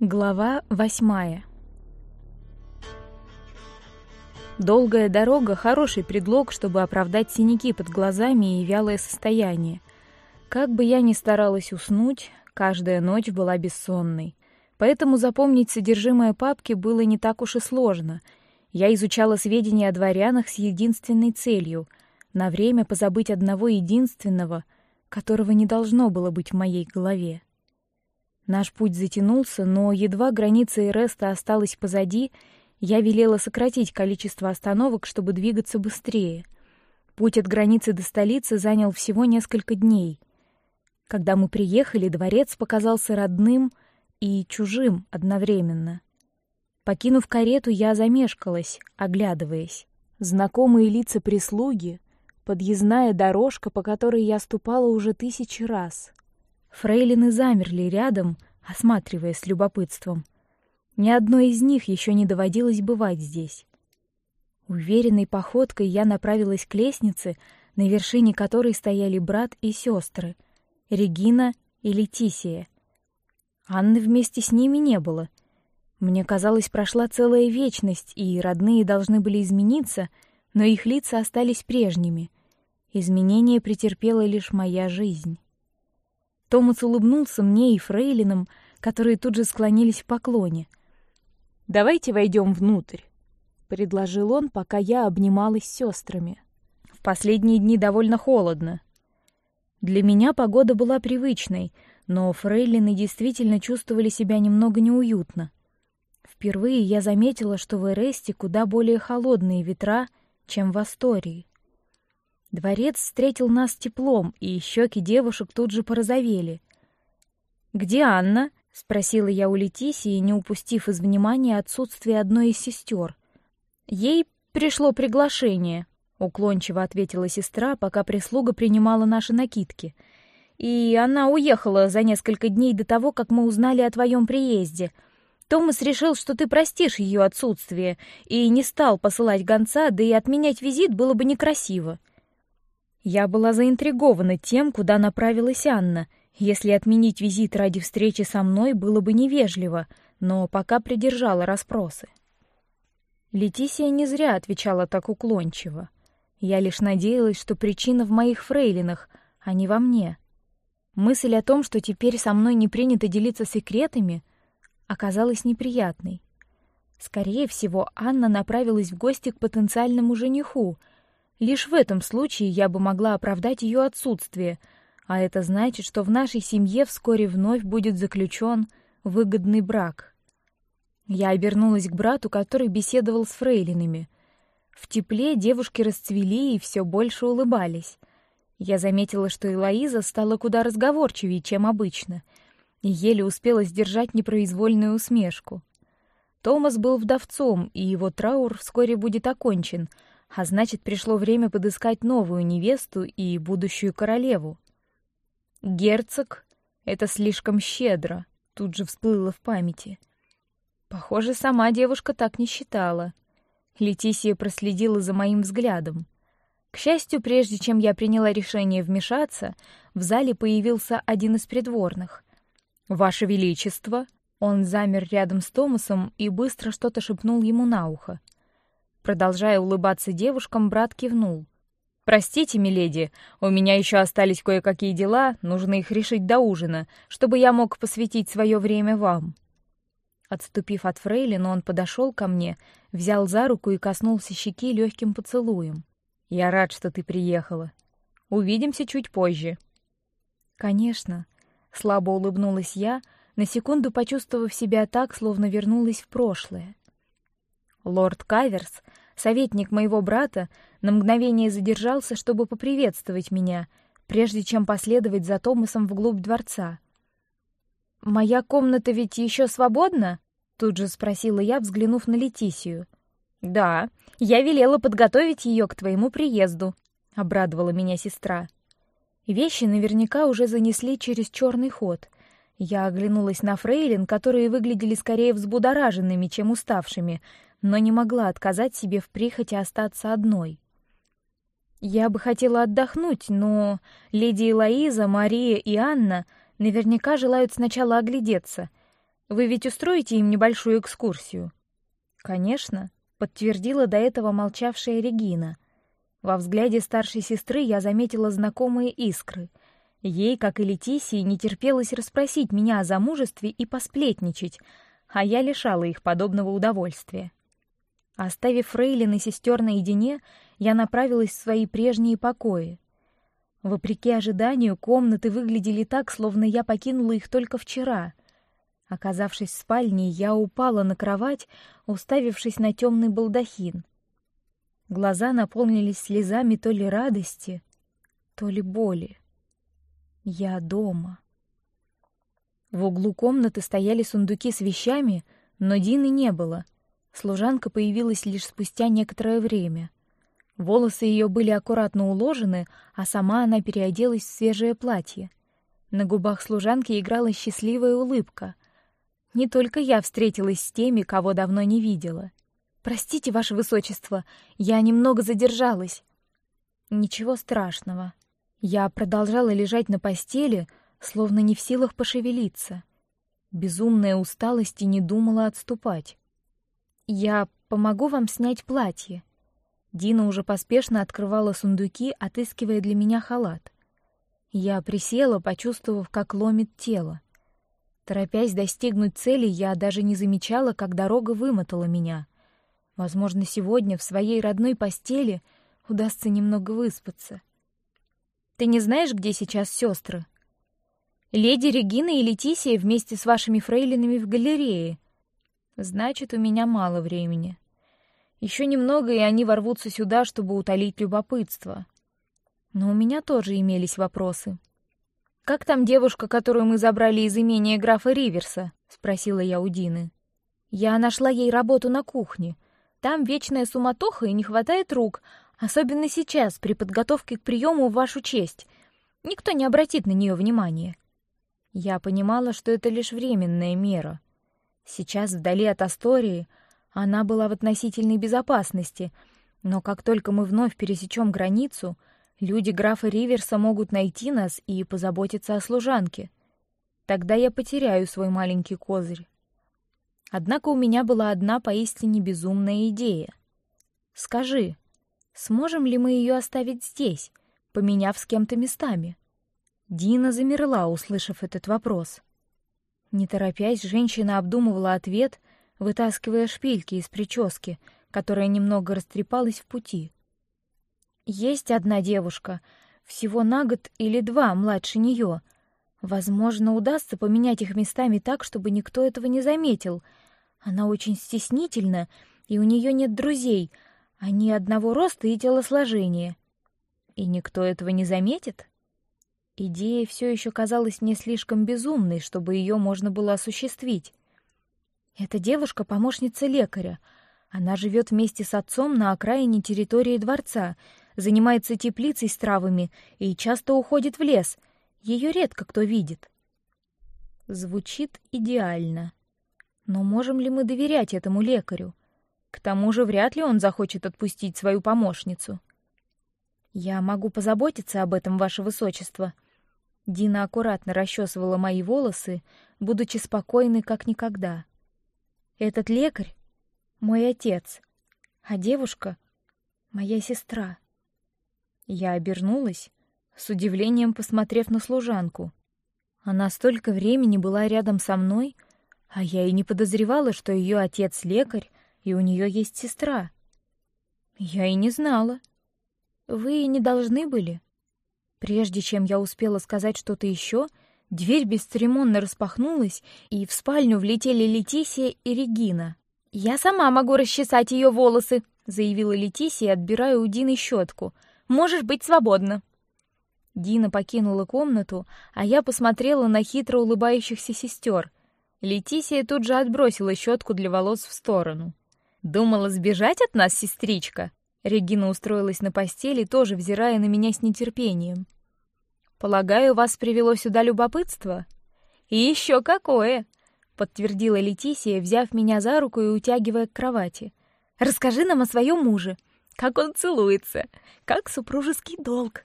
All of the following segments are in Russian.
Глава восьмая. Долгая дорога — хороший предлог, чтобы оправдать синяки под глазами и вялое состояние. Как бы я ни старалась уснуть, каждая ночь была бессонной. Поэтому запомнить содержимое папки было не так уж и сложно. Я изучала сведения о дворянах с единственной целью — на время позабыть одного единственного, которого не должно было быть в моей голове. Наш путь затянулся, но едва граница Эреста осталась позади, я велела сократить количество остановок, чтобы двигаться быстрее. Путь от границы до столицы занял всего несколько дней. Когда мы приехали, дворец показался родным и чужим одновременно. Покинув карету, я замешкалась, оглядываясь. Знакомые лица прислуги, подъездная дорожка, по которой я ступала уже тысячи раз. Фрейлины замерли рядом, осматривая с любопытством. Ни одной из них еще не доводилось бывать здесь. Уверенной походкой я направилась к лестнице, на вершине которой стояли брат и сестры, Регина и Летисия. Анны вместе с ними не было. Мне казалось, прошла целая вечность, и родные должны были измениться, но их лица остались прежними. Изменения претерпела лишь моя жизнь. Томас улыбнулся мне и фрейлинам, которые тут же склонились в поклоне. Давайте войдем внутрь, предложил он, пока я обнималась с сестрами. В последние дни довольно холодно. Для меня погода была привычной, но фрейлины действительно чувствовали себя немного неуютно. Впервые я заметила, что в Эресте куда более холодные ветра, чем в Астории. Дворец встретил нас теплом, и щеки девушек тут же порозовели. Где Анна? спросила я у Летисии, не упустив из внимания отсутствие одной из сестер. Ей пришло приглашение, уклончиво ответила сестра, пока прислуга принимала наши накидки. И она уехала за несколько дней до того, как мы узнали о твоем приезде. Томас решил, что ты простишь ее отсутствие, и не стал посылать гонца, да и отменять визит было бы некрасиво. Я была заинтригована тем, куда направилась Анна. Если отменить визит ради встречи со мной было бы невежливо, но пока придержала расспросы. Летисия не зря отвечала так уклончиво. Я лишь надеялась, что причина в моих фрейлинах, а не во мне. Мысль о том, что теперь со мной не принято делиться секретами, оказалась неприятной. Скорее всего, Анна направилась в гости к потенциальному жениху, Лишь в этом случае я бы могла оправдать ее отсутствие, а это значит, что в нашей семье вскоре вновь будет заключен выгодный брак. Я обернулась к брату, который беседовал с фрейлинами. В тепле девушки расцвели и все больше улыбались. Я заметила, что Элоиза стала куда разговорчивее, чем обычно, и еле успела сдержать непроизвольную усмешку. Томас был вдовцом, и его траур вскоре будет окончен — а значит, пришло время подыскать новую невесту и будущую королеву. Герцог — это слишком щедро, тут же всплыло в памяти. Похоже, сама девушка так не считала. Летисия проследила за моим взглядом. К счастью, прежде чем я приняла решение вмешаться, в зале появился один из придворных. Ваше Величество, он замер рядом с Томасом и быстро что-то шепнул ему на ухо. Продолжая улыбаться девушкам, брат кивнул. Простите, миледи, у меня еще остались кое-какие дела, нужно их решить до ужина, чтобы я мог посвятить свое время вам. Отступив от Фрейлин, он подошел ко мне, взял за руку и коснулся щеки легким поцелуем. Я рад, что ты приехала. Увидимся чуть позже. Конечно. Слабо улыбнулась я, на секунду почувствовав себя так, словно вернулась в прошлое. Лорд Каверс, советник моего брата, на мгновение задержался, чтобы поприветствовать меня, прежде чем последовать за Томасом вглубь дворца. Моя комната ведь еще свободна? Тут же спросила я, взглянув на Летисию. Да, я велела подготовить ее к твоему приезду, обрадовала меня сестра. Вещи наверняка уже занесли через черный ход. Я оглянулась на фрейлин, которые выглядели скорее взбудораженными, чем уставшими, но не могла отказать себе в прихоти остаться одной. Я бы хотела отдохнуть, но леди Элоиза, Мария и Анна наверняка желают сначала оглядеться. Вы ведь устроите им небольшую экскурсию? Конечно, подтвердила до этого молчавшая Регина. Во взгляде старшей сестры я заметила знакомые искры. Ей, как и Летисии, не терпелось расспросить меня о замужестве и посплетничать, а я лишала их подобного удовольствия. Оставив Фрейлин и сестер наедине, я направилась в свои прежние покои. Вопреки ожиданию, комнаты выглядели так, словно я покинула их только вчера. Оказавшись в спальне, я упала на кровать, уставившись на темный балдахин. Глаза наполнились слезами то ли радости, то ли боли. Я дома. В углу комнаты стояли сундуки с вещами, но Дины не было. Служанка появилась лишь спустя некоторое время. Волосы ее были аккуратно уложены, а сама она переоделась в свежее платье. На губах служанки играла счастливая улыбка. Не только я встретилась с теми, кого давно не видела. Простите, ваше высочество, я немного задержалась. Ничего страшного. Я продолжала лежать на постели, словно не в силах пошевелиться. Безумная усталость и не думала отступать. Я помогу вам снять платье. Дина уже поспешно открывала сундуки, отыскивая для меня халат. Я присела, почувствовав, как ломит тело. Торопясь достигнуть цели, я даже не замечала, как дорога вымотала меня. Возможно, сегодня в своей родной постели удастся немного выспаться. Ты не знаешь, где сейчас сестры? Леди Регина и Летисия вместе с вашими фрейлинами в галерее. Значит, у меня мало времени. Еще немного, и они ворвутся сюда, чтобы утолить любопытство. Но у меня тоже имелись вопросы. Как там девушка, которую мы забрали из имения графа Риверса? – спросила я у Дины. Я нашла ей работу на кухне. Там вечная суматоха и не хватает рук, особенно сейчас при подготовке к приему в вашу честь. Никто не обратит на нее внимания. Я понимала, что это лишь временная мера. Сейчас вдали от Астории она была в относительной безопасности, но как только мы вновь пересечем границу, люди графа Риверса могут найти нас и позаботиться о служанке. Тогда я потеряю свой маленький козырь. Однако у меня была одна поистине безумная идея. Скажи, сможем ли мы ее оставить здесь, поменяв с кем-то местами? Дина замерла, услышав этот вопрос. Не торопясь, женщина обдумывала ответ, вытаскивая шпильки из прически, которая немного растрепалась в пути. Есть одна девушка, всего на год или два младше нее. Возможно, удастся поменять их местами так, чтобы никто этого не заметил. Она очень стеснительна, и у нее нет друзей. Они одного роста и телосложения. И никто этого не заметит? Идея все еще казалась мне слишком безумной, чтобы ее можно было осуществить. Эта девушка помощница лекаря. Она живет вместе с отцом на окраине территории дворца, занимается теплицей с травами и часто уходит в лес. Ее редко кто видит. Звучит идеально. Но можем ли мы доверять этому лекарю? К тому же вряд ли он захочет отпустить свою помощницу. Я могу позаботиться об этом, ваше высочество. Дина аккуратно расчесывала мои волосы, будучи спокойной как никогда. Этот лекарь — мой отец, а девушка — моя сестра. Я обернулась, с удивлением посмотрев на служанку. Она столько времени была рядом со мной, а я и не подозревала, что ее отец лекарь, и у нее есть сестра. Я и не знала. Вы не должны были. Прежде чем я успела сказать что-то еще, Дверь бесцеремонно распахнулась, и в спальню влетели Летисия и Регина. «Я сама могу расчесать ее волосы», — заявила Летисия, отбирая у Дины щетку. «Можешь быть свободна». Дина покинула комнату, а я посмотрела на хитро улыбающихся сестер. Летисия тут же отбросила щетку для волос в сторону. «Думала сбежать от нас, сестричка?» Регина устроилась на постели, тоже взирая на меня с нетерпением. Полагаю, вас привело сюда любопытство? И еще какое! подтвердила Летисия, взяв меня за руку и утягивая к кровати. Расскажи нам о своем муже, как он целуется, как супружеский долг.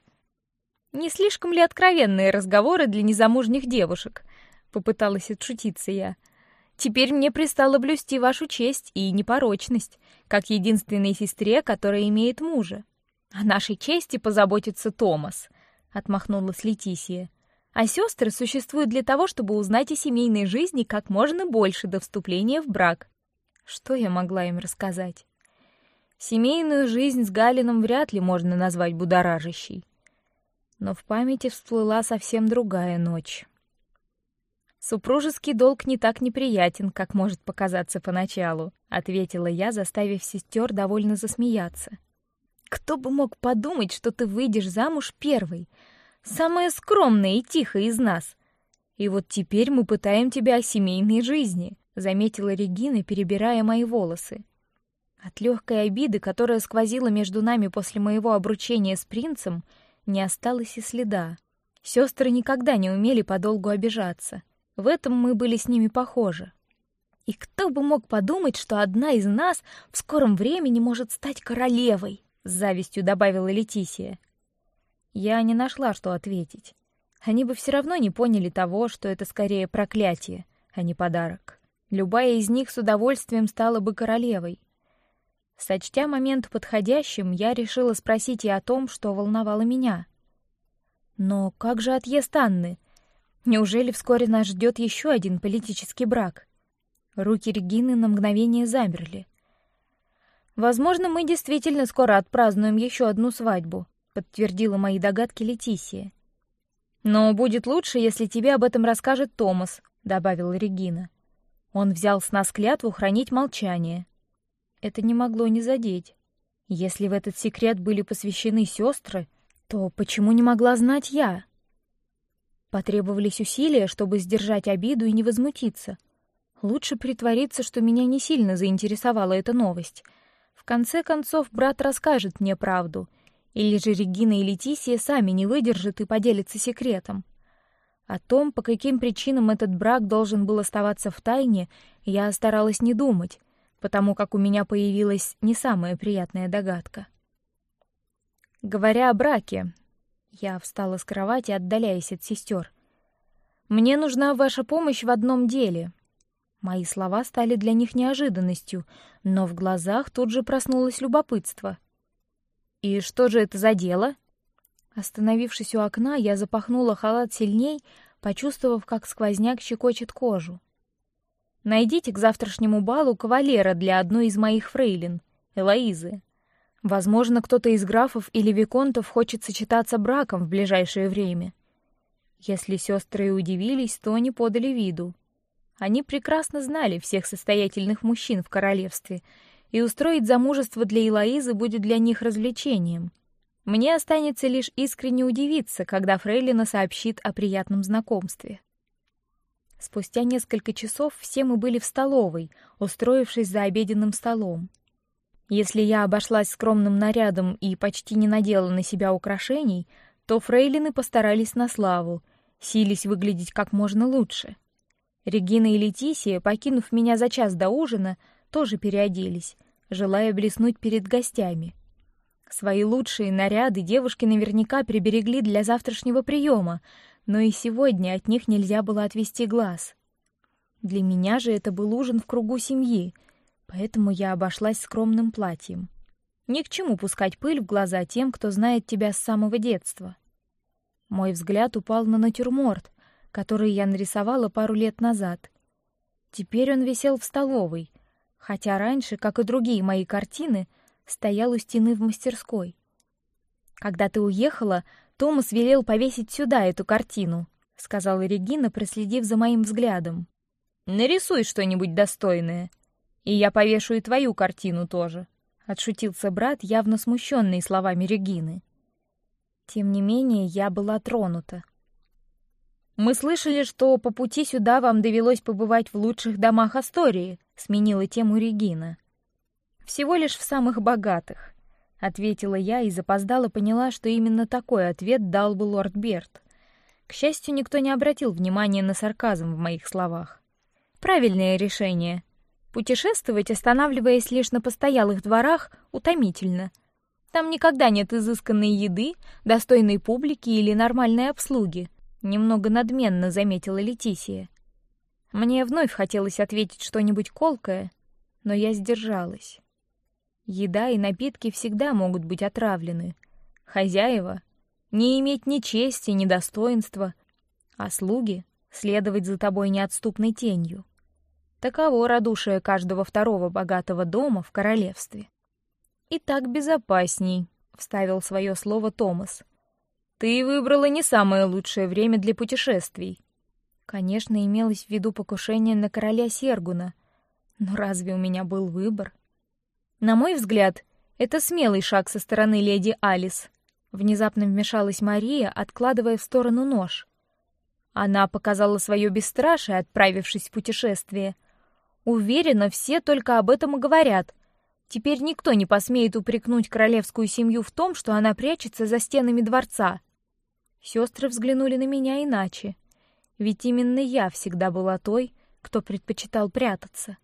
Не слишком ли откровенные разговоры для незамужних девушек? Попыталась отшутиться я. Теперь мне пристало блюсти вашу честь и непорочность, как единственной сестре, которая имеет мужа. О нашей чести позаботится Томас, отмахнулась Летисия. А сестры существуют для того, чтобы узнать о семейной жизни как можно больше до вступления в брак. Что я могла им рассказать? Семейную жизнь с Галином вряд ли можно назвать будоражащей. Но в памяти всплыла совсем другая ночь. Супружеский долг не так неприятен, как может показаться поначалу, ответила я, заставив сестер довольно засмеяться. Кто бы мог подумать, что ты выйдешь замуж первой, самая скромная и тихая из нас. И вот теперь мы пытаем тебя о семейной жизни, заметила Регина, перебирая мои волосы. От легкой обиды, которая сквозила между нами после моего обручения с принцем, не осталось и следа. Сестры никогда не умели подолгу обижаться. В этом мы были с ними похожи. И кто бы мог подумать, что одна из нас в скором времени может стать королевой? С завистью добавила Летисия. Я не нашла, что ответить. Они бы все равно не поняли того, что это скорее проклятие, а не подарок. Любая из них с удовольствием стала бы королевой. Сочтя момент подходящим, я решила спросить и о том, что волновало меня. Но как же отъезд Анны? Неужели вскоре нас ждет еще один политический брак? Руки Регины на мгновение замерли. Возможно, мы действительно скоро отпразднуем еще одну свадьбу, подтвердила мои догадки Летисия. Но будет лучше, если тебе об этом расскажет Томас, добавила Регина. Он взял с нас клятву хранить молчание. Это не могло не задеть. Если в этот секрет были посвящены сестры, то почему не могла знать я? Потребовались усилия, чтобы сдержать обиду и не возмутиться. Лучше притвориться, что меня не сильно заинтересовала эта новость. В конце концов, брат расскажет мне правду, или же Регина и Летисия сами не выдержат и поделятся секретом. О том, по каким причинам этот брак должен был оставаться в тайне, я старалась не думать, потому как у меня появилась не самая приятная догадка. Говоря о браке, я встала с кровати, отдаляясь от сестер. Мне нужна ваша помощь в одном деле. Мои слова стали для них неожиданностью, но в глазах тут же проснулось любопытство. И что же это за дело? Остановившись у окна, я запахнула халат сильней, почувствовав, как сквозняк щекочет кожу. Найдите к завтрашнему балу кавалера для одной из моих фрейлин, Элоизы. Возможно, кто-то из графов или виконтов хочет сочетаться браком в ближайшее время. Если сестры удивились, то они подали виду. Они прекрасно знали всех состоятельных мужчин в королевстве, и устроить замужество для Элоизы будет для них развлечением. Мне останется лишь искренне удивиться, когда Фрейлина сообщит о приятном знакомстве. Спустя несколько часов все мы были в столовой, устроившись за обеденным столом. Если я обошлась скромным нарядом и почти не надела на себя украшений, то фрейлины постарались на славу, сились выглядеть как можно лучше. Регина и Летисия, покинув меня за час до ужина, тоже переоделись, желая блеснуть перед гостями. Свои лучшие наряды девушки наверняка приберегли для завтрашнего приема, но и сегодня от них нельзя было отвести глаз. Для меня же это был ужин в кругу семьи, поэтому я обошлась скромным платьем. Ни к чему пускать пыль в глаза тем, кто знает тебя с самого детства. Мой взгляд упал на натюрморт, который я нарисовала пару лет назад. Теперь он висел в столовой, хотя раньше, как и другие мои картины, стоял у стены в мастерской. Когда ты уехала, Томас велел повесить сюда эту картину, сказала Регина, проследив за моим взглядом. Нарисуй что-нибудь достойное, и я повешу и твою картину тоже. Отшутился брат, явно смущенный словами Регины. Тем не менее, я была тронута. Мы слышали, что по пути сюда вам довелось побывать в лучших домах Астории, сменила тему Регина. Всего лишь в самых богатых, ответила я и запоздала поняла, что именно такой ответ дал бы лорд Берт. К счастью, никто не обратил внимания на сарказм в моих словах. Правильное решение, Путешествовать, останавливаясь лишь на постоялых дворах, утомительно. Там никогда нет изысканной еды, достойной публики или нормальной обслуги. Немного надменно заметила Летисия. Мне вновь хотелось ответить что-нибудь колкое, но я сдержалась. Еда и напитки всегда могут быть отравлены. Хозяева не иметь ни чести, ни достоинства, а слуги следовать за тобой неотступной тенью. Таково радушие каждого второго богатого дома в королевстве. И так безопасней, вставил свое слово Томас. Ты выбрала не самое лучшее время для путешествий. Конечно, имелось в виду покушение на короля Сергуна, но разве у меня был выбор? На мой взгляд, это смелый шаг со стороны леди Алис. Внезапно вмешалась Мария, откладывая в сторону нож. Она показала свое бесстрашие, отправившись в путешествие. Уверена, все только об этом и говорят. Теперь никто не посмеет упрекнуть королевскую семью в том, что она прячется за стенами дворца. Сестры взглянули на меня иначе. Ведь именно я всегда была той, кто предпочитал прятаться.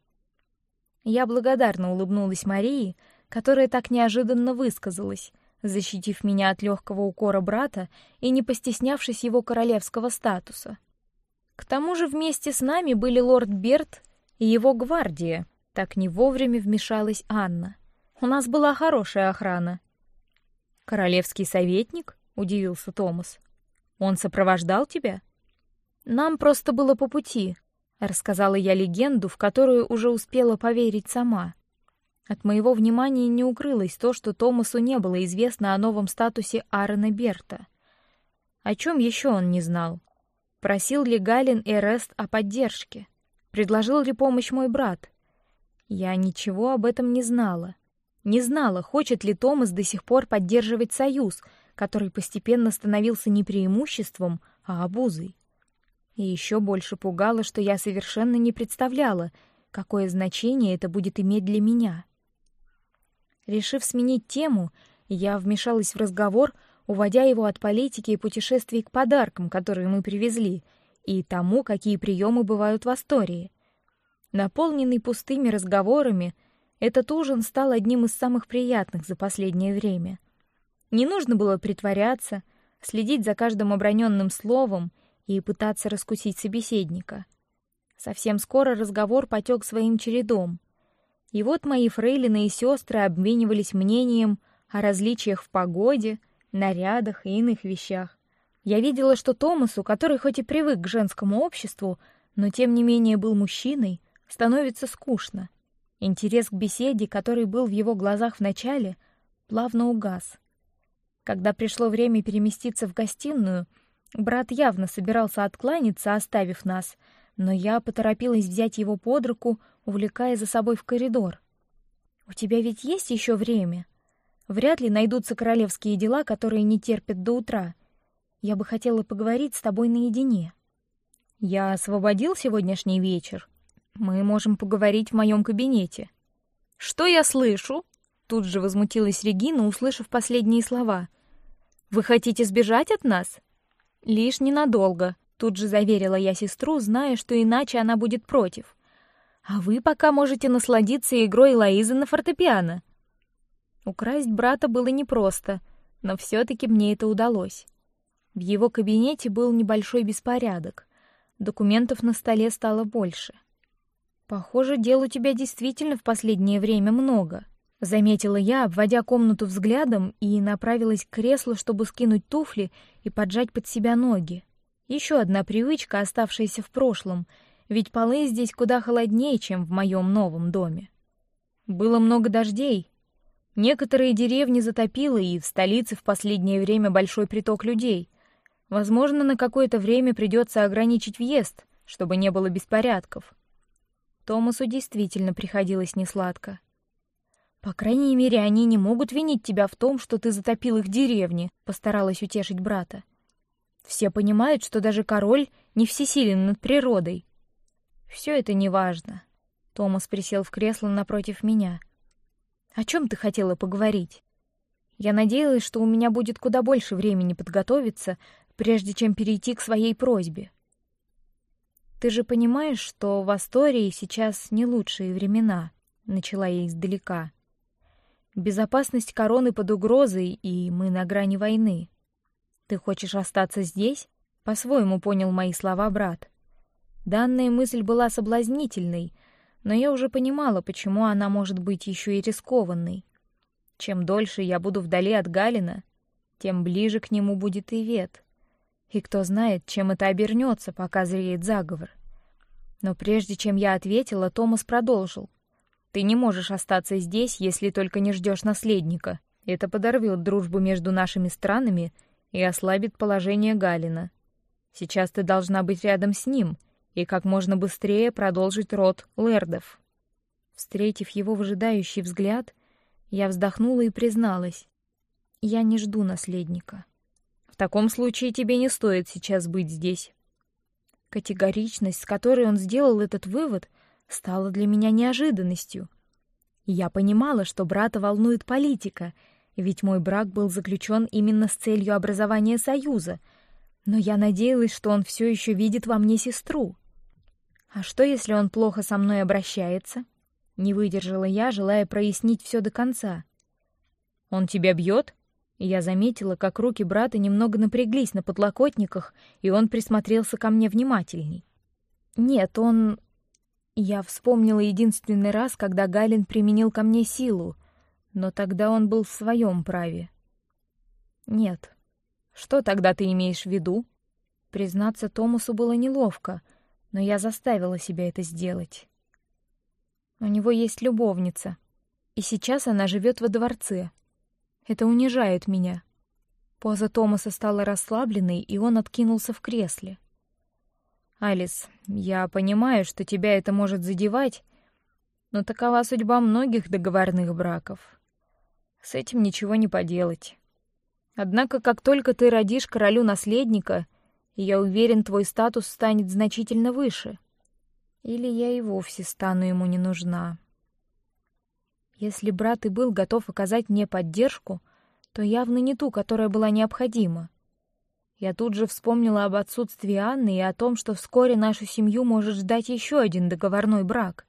Я благодарно улыбнулась Марии, которая так неожиданно высказалась, защитив меня от легкого укора брата и не постеснявшись его королевского статуса. К тому же вместе с нами были лорд Берт и его гвардия. Так не вовремя вмешалась Анна. У нас была хорошая охрана. Королевский советник? удивился Томас. Он сопровождал тебя? Нам просто было по пути, рассказала я легенду, в которую уже успела поверить сама. От моего внимания не укрылось то, что Томасу не было известно о новом статусе Аарона Берта. О чем еще он не знал? Просил ли Галин и Рест о поддержке? Предложил ли помощь мой брат? Я ничего об этом не знала. Не знала, хочет ли Томас до сих пор поддерживать союз, который постепенно становился не преимуществом, а обузой. И еще больше пугало, что я совершенно не представляла, какое значение это будет иметь для меня. Решив сменить тему, я вмешалась в разговор, уводя его от политики и путешествий к подаркам, которые мы привезли, и тому, какие приемы бывают в Астории. Наполненный пустыми разговорами, этот ужин стал одним из самых приятных за последнее время. Не нужно было притворяться, следить за каждым оброненным словом и пытаться раскусить собеседника. Совсем скоро разговор потек своим чередом. И вот мои фрейлины и сестры обменивались мнением о различиях в погоде, нарядах и иных вещах. Я видела, что Томасу, который хоть и привык к женскому обществу, но тем не менее был мужчиной, становится скучно. Интерес к беседе, который был в его глазах в начале, плавно угас. Когда пришло время переместиться в гостиную, Брат явно собирался откланяться, оставив нас, но я поторопилась взять его под руку, увлекая за собой в коридор. У тебя ведь есть еще время. Вряд ли найдутся королевские дела, которые не терпят до утра. Я бы хотела поговорить с тобой наедине. Я освободил сегодняшний вечер. Мы можем поговорить в моем кабинете. Что я слышу? Тут же возмутилась Регина, услышав последние слова. Вы хотите сбежать от нас? Лишь ненадолго, тут же заверила я сестру, зная, что иначе она будет против. А вы пока можете насладиться игрой Лоизы на фортепиано. Украсть брата было непросто, но все-таки мне это удалось. В его кабинете был небольшой беспорядок. Документов на столе стало больше. Похоже, дел у тебя действительно в последнее время много. Заметила я, обводя комнату взглядом, и направилась к креслу, чтобы скинуть туфли и поджать под себя ноги. Еще одна привычка, оставшаяся в прошлом, ведь полы здесь куда холоднее, чем в моем новом доме. Было много дождей. Некоторые деревни затопило, и в столице в последнее время большой приток людей. Возможно, на какое-то время придется ограничить въезд, чтобы не было беспорядков. Томасу действительно приходилось несладко. По крайней мере, они не могут винить тебя в том, что ты затопил их деревни, постаралась утешить брата. Все понимают, что даже король не всесилен над природой. Все это не важно. Томас присел в кресло напротив меня. О чем ты хотела поговорить? Я надеялась, что у меня будет куда больше времени подготовиться, прежде чем перейти к своей просьбе. Ты же понимаешь, что в Астории сейчас не лучшие времена. Начала я издалека. Безопасность короны под угрозой, и мы на грани войны. Ты хочешь остаться здесь? По-своему понял мои слова брат. Данная мысль была соблазнительной, но я уже понимала, почему она может быть еще и рискованной. Чем дольше я буду вдали от Галина, тем ближе к нему будет и Вет. И кто знает, чем это обернется, пока зреет заговор. Но прежде чем я ответила, Томас продолжил: "Ты не можешь остаться здесь, если только не ждешь наследника. Это подорвет дружбу между нашими странами и ослабит положение Галина. Сейчас ты должна быть рядом с ним и как можно быстрее продолжить род Лэрдов. Встретив его выжидающий взгляд, я вздохнула и призналась: я не жду наследника. В таком случае тебе не стоит сейчас быть здесь. Категоричность, с которой он сделал этот вывод, стала для меня неожиданностью. Я понимала, что брата волнует политика, ведь мой брак был заключен именно с целью образования союза, но я надеялась, что он все еще видит во мне сестру. А что, если он плохо со мной обращается? Не выдержала я, желая прояснить все до конца. Он тебя бьет? Я заметила, как руки брата немного напряглись на подлокотниках, и он присмотрелся ко мне внимательней. Нет, он. Я вспомнила единственный раз, когда Галин применил ко мне силу, но тогда он был в своем праве. Нет. Что тогда ты имеешь в виду? Признаться Томасу было неловко, но я заставила себя это сделать. У него есть любовница, и сейчас она живет во дворце. Это унижает меня. Поза Томаса стала расслабленной, и он откинулся в кресле. Алис, я понимаю, что тебя это может задевать, но такова судьба многих договорных браков. С этим ничего не поделать. Однако, как только ты родишь королю наследника, я уверен, твой статус станет значительно выше. Или я и вовсе стану ему не нужна. Если брат и был готов оказать мне поддержку, то явно не ту, которая была необходима. Я тут же вспомнила об отсутствии Анны и о том, что вскоре нашу семью может ждать еще один договорной брак.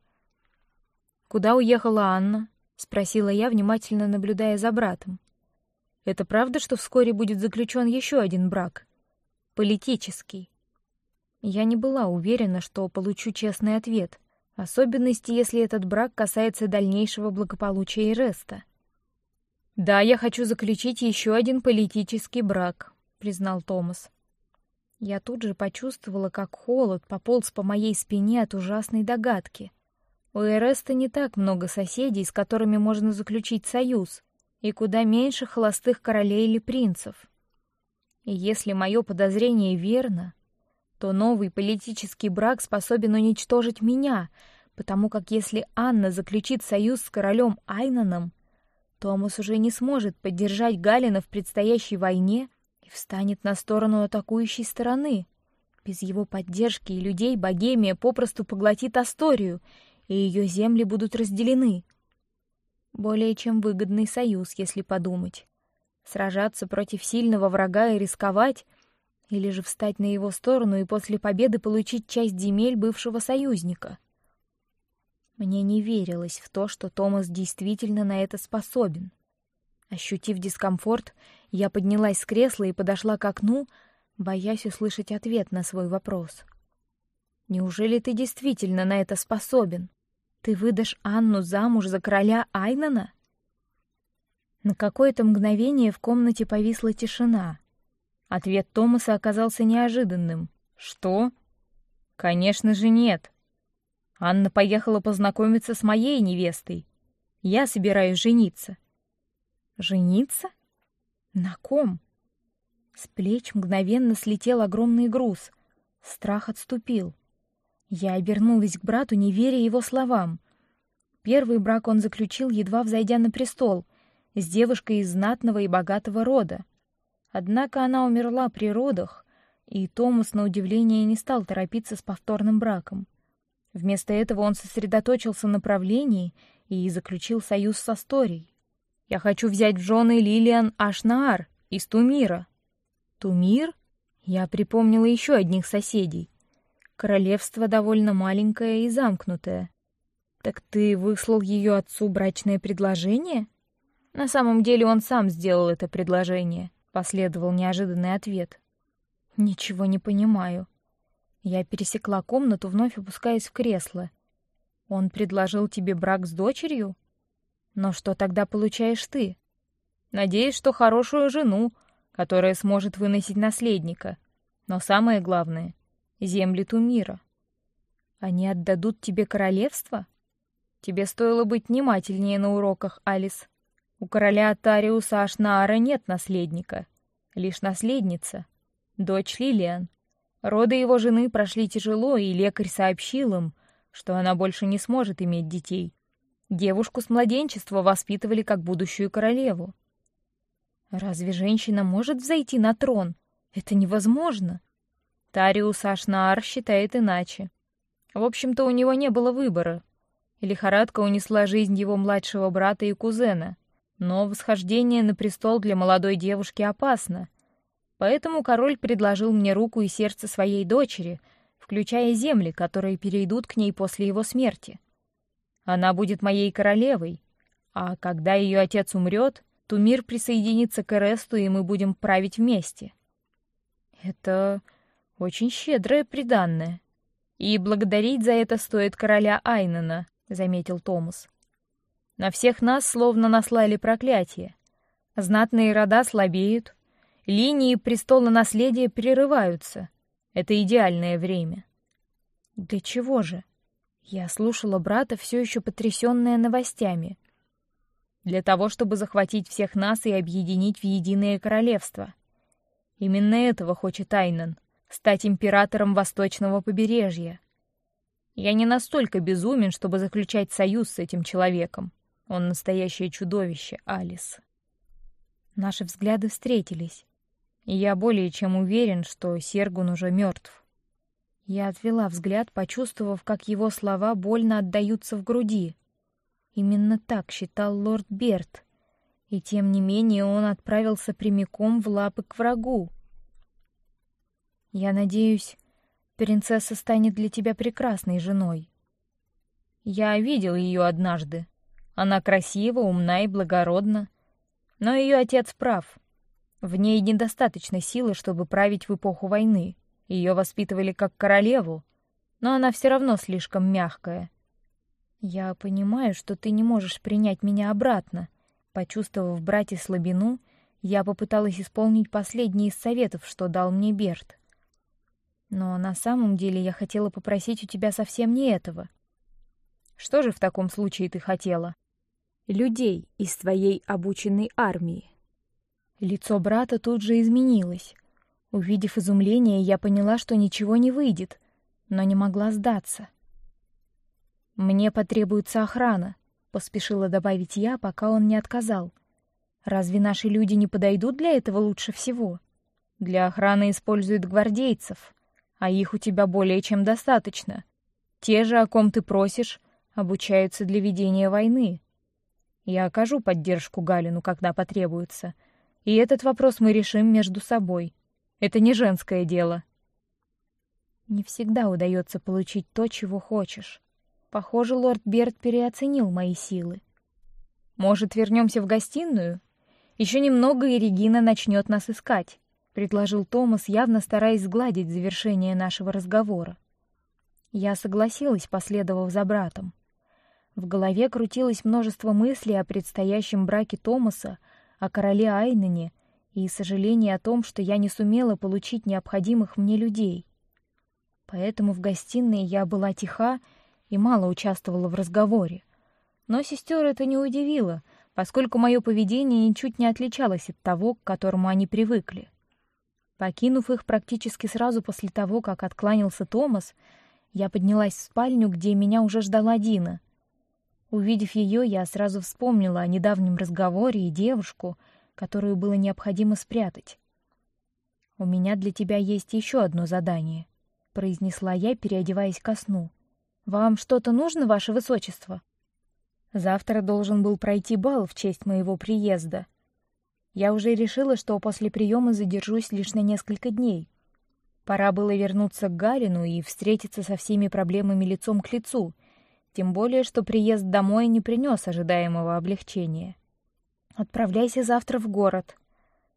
Куда уехала Анна? спросила я, внимательно наблюдая за братом. Это правда, что вскоре будет заключен еще один брак? Политический. Я не была уверена, что получу честный ответ, особенности, если этот брак касается дальнейшего благополучия Иреста. Да, я хочу заключить еще один политический брак, признал Томас. Я тут же почувствовала, как холод пополз по моей спине от ужасной догадки. У Эреста не так много соседей, с которыми можно заключить союз, и куда меньше холостых королей или принцев. И если мое подозрение верно, то новый политический брак способен уничтожить меня, потому как если Анна заключит союз с королем Айнаном, Томас уже не сможет поддержать Галина в предстоящей войне и встанет на сторону атакующей стороны. Без его поддержки и людей Богемия попросту поглотит Асторию, и ее земли будут разделены. Более чем выгодный союз, если подумать. Сражаться против сильного врага и рисковать, или же встать на его сторону и после победы получить часть земель бывшего союзника. Мне не верилось в то, что Томас действительно на это способен. Ощутив дискомфорт, я поднялась с кресла и подошла к окну, боясь услышать ответ на свой вопрос. Неужели ты действительно на это способен? Ты выдашь Анну замуж за короля Айнана? На какое-то мгновение в комнате повисла тишина. Ответ Томаса оказался неожиданным. Что? Конечно же нет. Анна поехала познакомиться с моей невестой. Я собираюсь жениться. Жениться? На ком? С плеч мгновенно слетел огромный груз. Страх отступил. Я обернулась к брату, не веря его словам. Первый брак он заключил, едва взойдя на престол, с девушкой из знатного и богатого рода. Однако она умерла при родах, и Томас на удивление не стал торопиться с повторным браком. Вместо этого он сосредоточился на правлении и заключил союз со Сторией. Я хочу взять в жены Лилиан Ашнаар из Тумира. Тумир? Я припомнила еще одних соседей. Королевство довольно маленькое и замкнутое. Так ты выслал ее отцу брачное предложение? На самом деле он сам сделал это предложение. Последовал неожиданный ответ. Ничего не понимаю. Я пересекла комнату, вновь опускаясь в кресло. Он предложил тебе брак с дочерью? Но что тогда получаешь ты? Надеюсь, что хорошую жену, которая сможет выносить наследника. Но самое главное — земли Тумира. Они отдадут тебе королевство? Тебе стоило быть внимательнее на уроках, Алис. У короля Тариуса Ашнаара нет наследника, лишь наследница, дочь Лилиан. Роды его жены прошли тяжело, и лекарь сообщил им, что она больше не сможет иметь детей. Девушку с младенчества воспитывали как будущую королеву. Разве женщина может взойти на трон? Это невозможно. Тариус Ашнаар считает иначе. В общем-то, у него не было выбора. Лихорадка унесла жизнь его младшего брата и кузена. Но восхождение на престол для молодой девушки опасно. Поэтому король предложил мне руку и сердце своей дочери, включая земли, которые перейдут к ней после его смерти. Она будет моей королевой, а когда ее отец умрет, то мир присоединится к Эресту, и мы будем править вместе. Это очень щедрое приданное. И благодарить за это стоит короля Айнена, заметил Томас. На всех нас словно наслали проклятие. Знатные рода слабеют, линии престола наследия прерываются. Это идеальное время. Для чего же? Я слушала брата, все еще потрясенная новостями. Для того, чтобы захватить всех нас и объединить в единое королевство. Именно этого хочет Айнан — стать императором Восточного побережья. Я не настолько безумен, чтобы заключать союз с этим человеком. Он настоящее чудовище, Алис. Наши взгляды встретились, и я более чем уверен, что Сергун уже мертв. Я отвела взгляд, почувствовав, как его слова больно отдаются в груди. Именно так считал лорд Берт, и тем не менее он отправился прямиком в лапы к врагу. Я надеюсь, принцесса станет для тебя прекрасной женой. Я видел ее однажды. Она красива, умна и благородна, но ее отец прав. В ней недостаточно силы, чтобы править в эпоху войны. Ее воспитывали как королеву, но она все равно слишком мягкая. Я понимаю, что ты не можешь принять меня обратно. Почувствовав брате слабину, я попыталась исполнить последний из советов, что дал мне Берт. Но на самом деле я хотела попросить у тебя совсем не этого. Что же в таком случае ты хотела? Людей из твоей обученной армии. Лицо брата тут же изменилось. Увидев изумление, я поняла, что ничего не выйдет, но не могла сдаться. Мне потребуется охрана, поспешила добавить я, пока он не отказал. Разве наши люди не подойдут для этого лучше всего? Для охраны используют гвардейцев, а их у тебя более чем достаточно. Те же, о ком ты просишь, обучаются для ведения войны. Я окажу поддержку Галину, когда потребуется, и этот вопрос мы решим между собой. Это не женское дело. Не всегда удается получить то, чего хочешь. Похоже, лорд Берт переоценил мои силы. Может, вернемся в гостиную? Еще немного, и Регина начнет нас искать предложил Томас, явно стараясь сгладить завершение нашего разговора. Я согласилась, последовав за братом. В голове крутилось множество мыслей о предстоящем браке Томаса, о короле Айнене и сожаление о том, что я не сумела получить необходимых мне людей. Поэтому в гостиной я была тиха и мало участвовала в разговоре. Но сестер это не удивило, поскольку мое поведение ничуть не отличалось от того, к которому они привыкли. Покинув их практически сразу после того, как откланялся Томас, я поднялась в спальню, где меня уже ждала Дина. Увидев ее, я сразу вспомнила о недавнем разговоре и девушку, которую было необходимо спрятать. У меня для тебя есть еще одно задание, произнесла я, переодеваясь ко сну. Вам что-то нужно, ваше высочество? Завтра должен был пройти бал в честь моего приезда. Я уже решила, что после приема задержусь лишь на несколько дней. Пора было вернуться к Галину и встретиться со всеми проблемами лицом к лицу, тем более, что приезд домой не принес ожидаемого облегчения. Отправляйся завтра в город.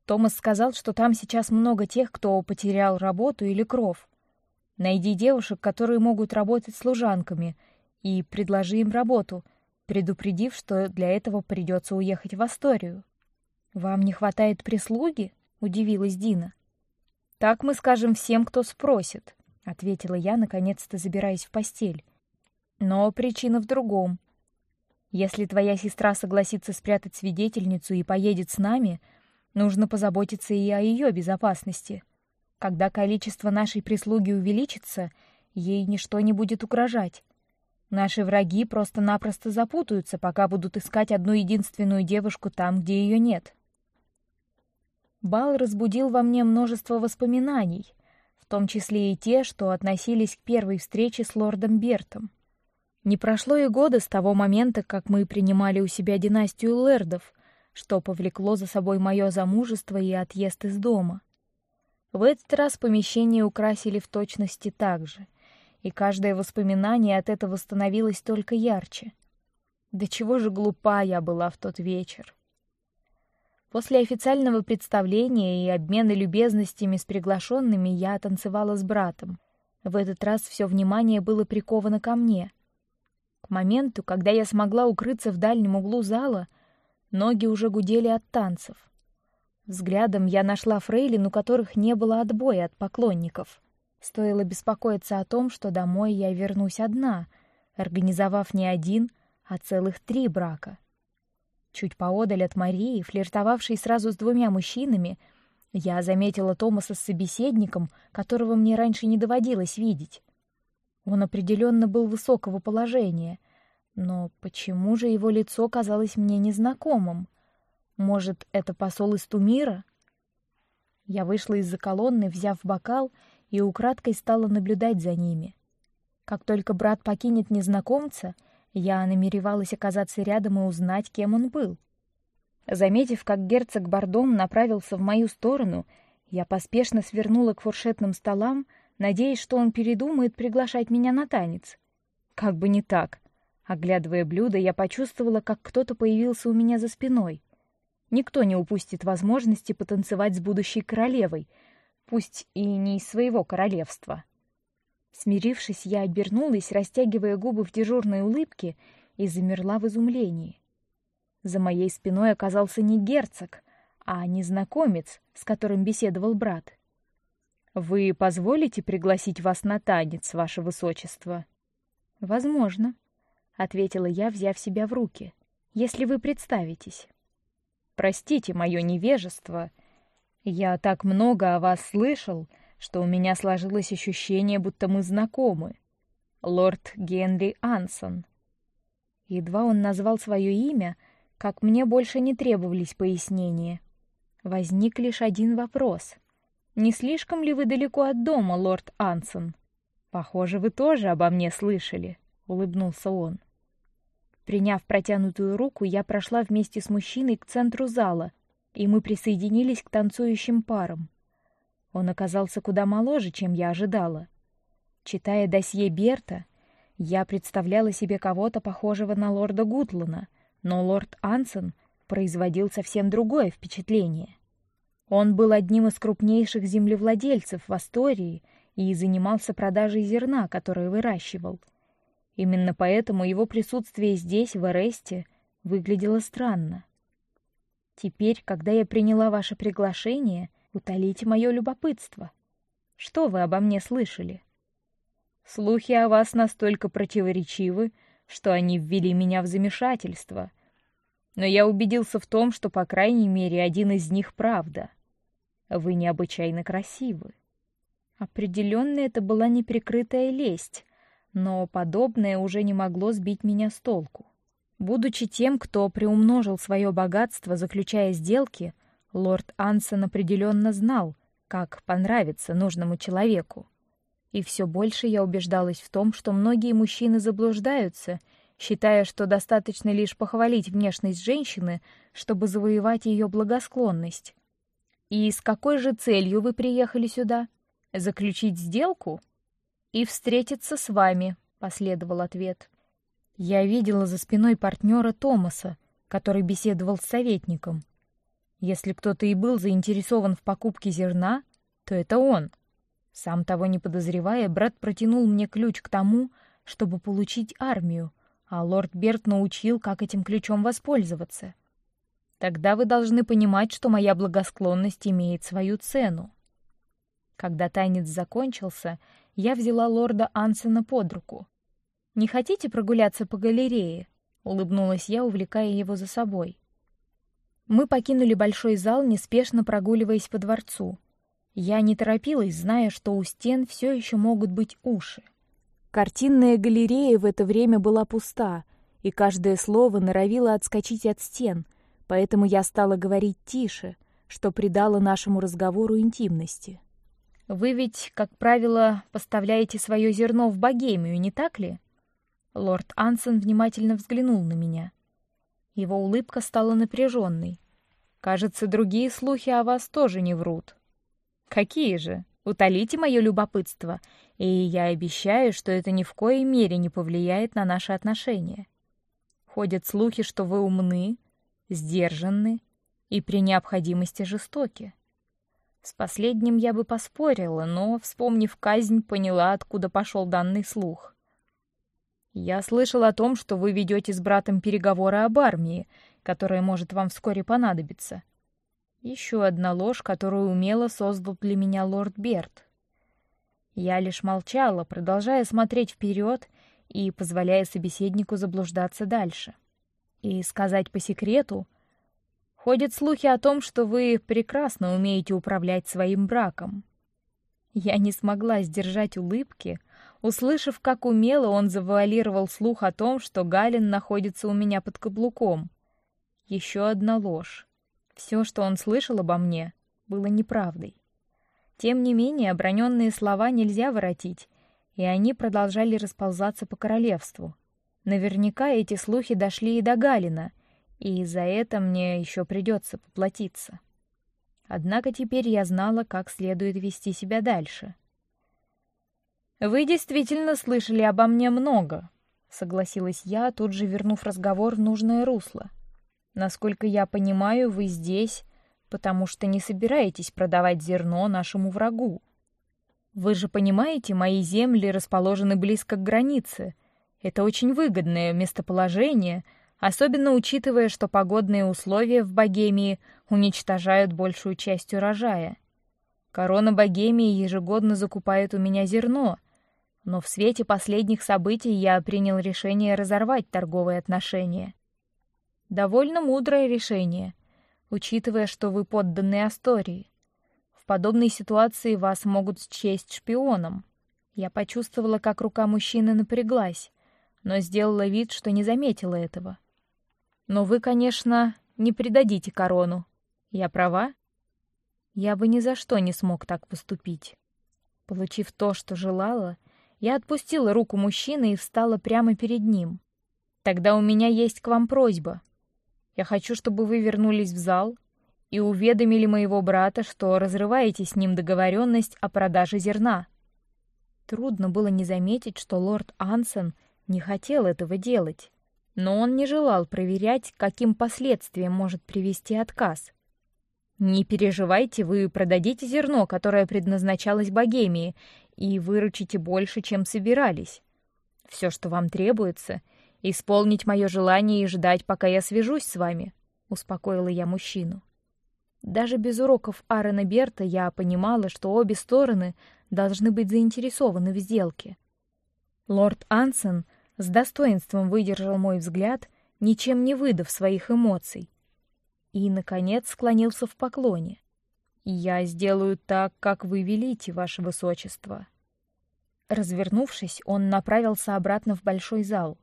Томас сказал, что там сейчас много тех, кто потерял работу или кров. Найди девушек, которые могут работать служанками, и предложи им работу, предупредив, что для этого придется уехать в Асторию. Вам не хватает прислуги? удивилась Дина. Так мы скажем всем, кто спросит, ответила я, наконец-то забираясь в постель. Но причина в другом. Если твоя сестра согласится спрятать свидетельницу и поедет с нами, нужно позаботиться и о ее безопасности. Когда количество нашей прислуги увеличится, ей ничто не будет угрожать. Наши враги просто-напросто запутаются, пока будут искать одну единственную девушку там, где ее нет. Бал разбудил во мне множество воспоминаний, в том числе и те, что относились к первой встрече с лордом Бертом. Не прошло и года с того момента, как мы принимали у себя династию Лэрдов, что повлекло за собой мое замужество и отъезд из дома. В этот раз помещение украсили в точности так же, и каждое воспоминание от этого становилось только ярче. Да чего же глупа я была в тот вечер. После официального представления и обмена любезностями с приглашенными я танцевала с братом. В этот раз все внимание было приковано ко мне. К моменту, когда я смогла укрыться в дальнем углу зала, ноги уже гудели от танцев. Взглядом я нашла фрейлин, у которых не было отбоя от поклонников. Стоило беспокоиться о том, что домой я вернусь одна, организовав не один, а целых три брака. Чуть поодаль от Марии, флиртовавшей сразу с двумя мужчинами, я заметила Томаса с собеседником, которого мне раньше не доводилось видеть. Он определенно был высокого положения, но почему же его лицо казалось мне незнакомым? Может, это посол из Тумира? Я вышла из-за колонны, взяв бокал, и украдкой стала наблюдать за ними. Как только брат покинет незнакомца, я намеревалась оказаться рядом и узнать, кем он был. Заметив, как герцог Бардом направился в мою сторону, я поспешно свернула к фуршетным столам, надеясь, что он передумает приглашать меня на танец. Как бы не так. Оглядывая блюдо, я почувствовала, как кто-то появился у меня за спиной. Никто не упустит возможности потанцевать с будущей королевой, пусть и не из своего королевства. Смирившись, я обернулась, растягивая губы в дежурной улыбке, и замерла в изумлении. За моей спиной оказался не герцог, а незнакомец, с которым беседовал брат. Вы позволите пригласить вас на танец, ваше высочество? Возможно, ответила я, взяв себя в руки. Если вы представитесь. Простите мое невежество. Я так много о вас слышал, что у меня сложилось ощущение, будто мы знакомы. Лорд Генри Ансон. Едва он назвал свое имя, как мне больше не требовались пояснения. Возник лишь один вопрос: не слишком ли вы далеко от дома, лорд Ансон? Похоже, вы тоже обо мне слышали. Улыбнулся он. Приняв протянутую руку, я прошла вместе с мужчиной к центру зала, и мы присоединились к танцующим парам. Он оказался куда моложе, чем я ожидала. Читая досье Берта, я представляла себе кого-то похожего на лорда Гутлана, но лорд Ансон производил совсем другое впечатление. Он был одним из крупнейших землевладельцев в Астории и занимался продажей зерна, которое выращивал. Именно поэтому его присутствие здесь, в Эресте, выглядело странно. Теперь, когда я приняла ваше приглашение, утолите мое любопытство. Что вы обо мне слышали? Слухи о вас настолько противоречивы, что они ввели меня в замешательство. Но я убедился в том, что по крайней мере один из них правда. Вы необычайно красивы. Определенно это была неприкрытая лесть, но подобное уже не могло сбить меня с толку. Будучи тем, кто приумножил свое богатство, заключая сделки, лорд Ансон определенно знал, как понравиться нужному человеку. И все больше я убеждалась в том, что многие мужчины заблуждаются, считая, что достаточно лишь похвалить внешность женщины, чтобы завоевать ее благосклонность. И с какой же целью вы приехали сюда? Заключить сделку? и встретиться с вами, последовал ответ. Я видела за спиной партнера Томаса, который беседовал с советником. Если кто-то и был заинтересован в покупке зерна, то это он. Сам того не подозревая, брат протянул мне ключ к тому, чтобы получить армию, а лорд Берт научил, как этим ключом воспользоваться. Тогда вы должны понимать, что моя благосклонность имеет свою цену. Когда танец закончился, я взяла лорда Ансена под руку. Не хотите прогуляться по галерее? улыбнулась я, увлекая его за собой. Мы покинули большой зал, неспешно прогуливаясь по дворцу. Я не торопилась, зная, что у стен все еще могут быть уши. Картинная галерея в это время была пуста, и каждое слово норовило отскочить от стен, поэтому я стала говорить тише, что придало нашему разговору интимности. Вы ведь, как правило, поставляете свое зерно в Богемию, не так ли? Лорд Ансен внимательно взглянул на меня. Его улыбка стала напряженной. Кажется, другие слухи о вас тоже не врут. Какие же? Утолите мое любопытство, и я обещаю, что это ни в коей мере не повлияет на наши отношения. Ходят слухи, что вы умны, сдержанны и при необходимости жестоки. С последним я бы поспорила, но, вспомнив казнь, поняла, откуда пошел данный слух. Я слышал о том, что вы ведете с братом переговоры об армии, которая может вам вскоре понадобиться. Еще одна ложь, которую умело создал для меня лорд Берт. Я лишь молчала, продолжая смотреть вперед и позволяя собеседнику заблуждаться дальше. И сказать по секрету, ходят слухи о том, что вы прекрасно умеете управлять своим браком. Я не смогла сдержать улыбки, услышав, как умело он завуалировал слух о том, что Галин находится у меня под каблуком. Еще одна ложь. Все, что он слышал обо мне, было неправдой. Тем не менее, оброненные слова нельзя воротить, и они продолжали расползаться по королевству. Наверняка эти слухи дошли и до Галина, и за это мне еще придется поплатиться. Однако теперь я знала, как следует вести себя дальше. Вы действительно слышали обо мне много, согласилась я, тут же вернув разговор в нужное русло. Насколько я понимаю, вы здесь, потому что не собираетесь продавать зерно нашему врагу. Вы же понимаете, мои земли расположены близко к границе. Это очень выгодное местоположение, особенно учитывая, что погодные условия в Богемии уничтожают большую часть урожая. Корона Богемии ежегодно закупает у меня зерно, но в свете последних событий я принял решение разорвать торговые отношения. Довольно мудрое решение, учитывая, что вы подданные Астории. В подобной ситуации вас могут счесть шпионом. Я почувствовала, как рука мужчины напряглась, но сделала вид, что не заметила этого. Но вы, конечно, не предадите корону. Я права? Я бы ни за что не смог так поступить. Получив то, что желала, я отпустила руку мужчины и встала прямо перед ним. Тогда у меня есть к вам просьба. Я хочу, чтобы вы вернулись в зал и уведомили моего брата, что разрываете с ним договоренность о продаже зерна. Трудно было не заметить, что лорд Ансен не хотел этого делать, но он не желал проверять, каким последствиям может привести отказ. Не переживайте, вы продадите зерно, которое предназначалось Богемии, и выручите больше, чем собирались. Все, что вам требуется, исполнить мое желание и ждать, пока я свяжусь с вами, успокоила я мужчину. Даже без уроков Аарона Берта я понимала, что обе стороны должны быть заинтересованы в сделке. Лорд Ансен с достоинством выдержал мой взгляд, ничем не выдав своих эмоций, и наконец склонился в поклоне. Я сделаю так, как вы велите, ваше высочество. Развернувшись, он направился обратно в большой зал.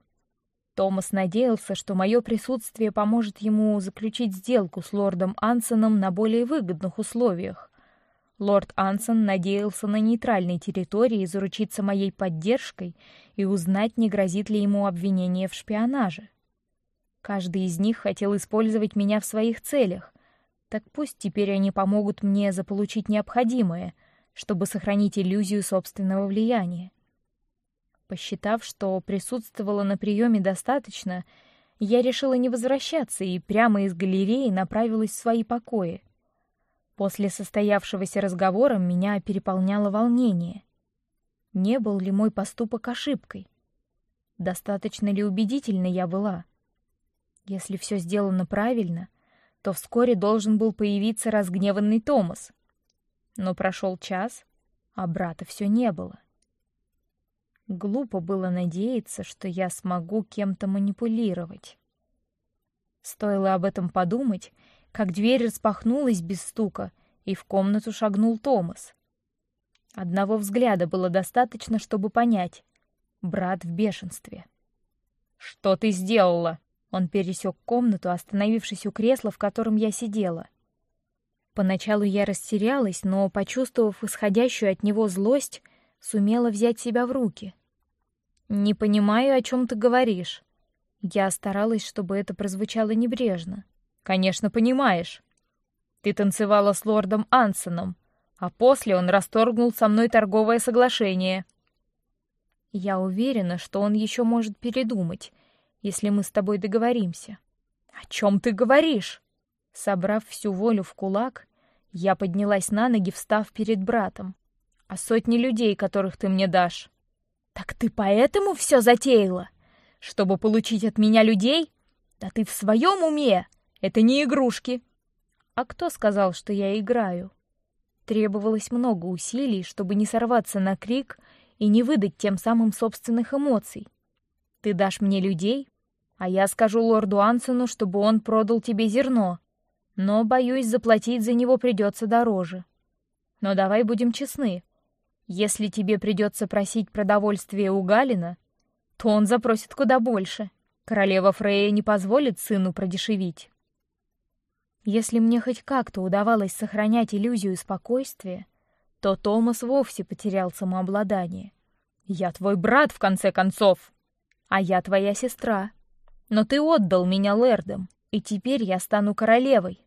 Томас надеялся, что мое присутствие поможет ему заключить сделку с лордом Ансоном на более выгодных условиях. Лорд Ансон надеялся на нейтральной территории заручиться моей поддержкой и узнать, не грозит ли ему обвинение в шпионаже. Каждый из них хотел использовать меня в своих целях, так пусть теперь они помогут мне заполучить необходимое, чтобы сохранить иллюзию собственного влияния. Посчитав, что присутствовала на приеме достаточно, я решила не возвращаться и прямо из галереи направилась в свои покои. После состоявшегося разговора меня переполняло волнение. Не был ли мой поступок ошибкой? Достаточно ли убедительной я была? Если все сделано правильно, то вскоре должен был появиться разгневанный Томас. Но прошел час, а брата все не было. Глупо было надеяться, что я смогу кем-то манипулировать. Стоило об этом подумать, как дверь распахнулась без стука, и в комнату шагнул Томас. Одного взгляда было достаточно, чтобы понять: брат в бешенстве. Что ты сделала? Он пересек комнату, остановившись у кресла, в котором я сидела. Поначалу я растерялась, но, почувствовав исходящую от него злость, сумела взять себя в руки. Не понимаю, о чем ты говоришь. Я старалась, чтобы это прозвучало небрежно. Конечно, понимаешь. Ты танцевала с лордом Ансоном, а после он расторгнул со мной торговое соглашение. Я уверена, что он еще может передумать, если мы с тобой договоримся. О чем ты говоришь? Собрав всю волю в кулак, я поднялась на ноги, встав перед братом. А сотни людей, которых ты мне дашь. Так ты поэтому все затеяла, чтобы получить от меня людей? Да ты в своем уме? Это не игрушки. А кто сказал, что я играю? Требовалось много усилий, чтобы не сорваться на крик и не выдать тем самым собственных эмоций. Ты дашь мне людей, а я скажу лорду Ансону, чтобы он продал тебе зерно, но боюсь, заплатить за него придется дороже. Но давай будем честны. Если тебе придется просить продовольствие у Галина, то он запросит куда больше. Королева Фрея не позволит сыну продешевить. Если мне хоть как-то удавалось сохранять иллюзию спокойствия, то Томас вовсе потерял самообладание. Я твой брат в конце концов, а я твоя сестра. Но ты отдал меня лэрдам, и теперь я стану королевой,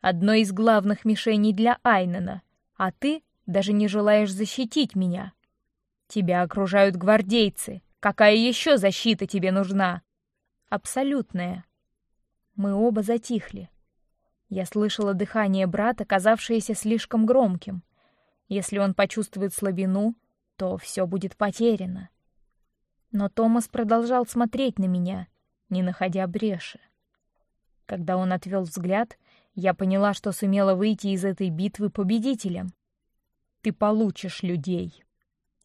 одной из главных мишеней для Айнена, а ты даже не желаешь защитить меня. Тебя окружают гвардейцы. Какая еще защита тебе нужна? Абсолютная. Мы оба затихли. Я слышала дыхание брата, казавшееся слишком громким. Если он почувствует слабину, то все будет потеряно. Но Томас продолжал смотреть на меня, не находя бреши. Когда он отвел взгляд, я поняла, что сумела выйти из этой битвы победителем. Ты получишь людей.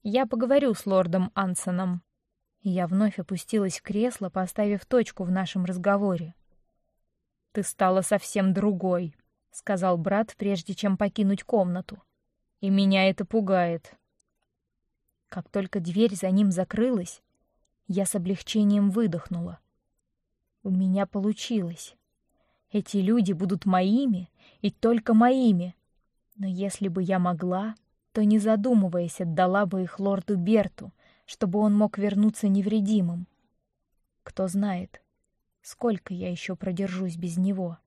Я поговорю с лордом Ансоном. Я вновь опустилась в кресло, поставив точку в нашем разговоре. Ты стала совсем другой, сказал брат, прежде чем покинуть комнату, и меня это пугает. Как только дверь за ним закрылась, я с облегчением выдохнула. У меня получилось. Эти люди будут моими и только моими. Но если бы я могла, то не задумываясь отдала бы их лорду Берту, чтобы он мог вернуться невредимым. Кто знает, сколько я еще продержусь без него.